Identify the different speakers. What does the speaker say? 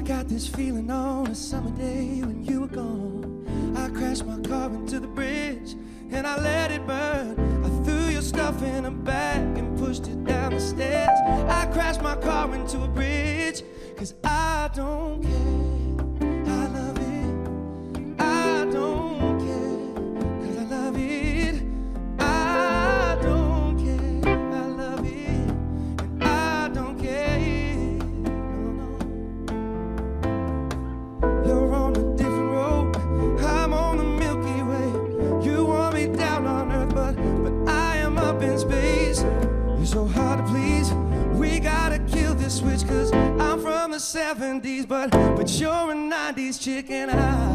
Speaker 1: got this feeling on a summer day when you were gone. I crashed my car into the bridge and I let it burn. I threw your stuff in a bag and pushed it down the stairs. I crashed my car into a bridge cause I don't care. 70s, but but you're a 90s chick and I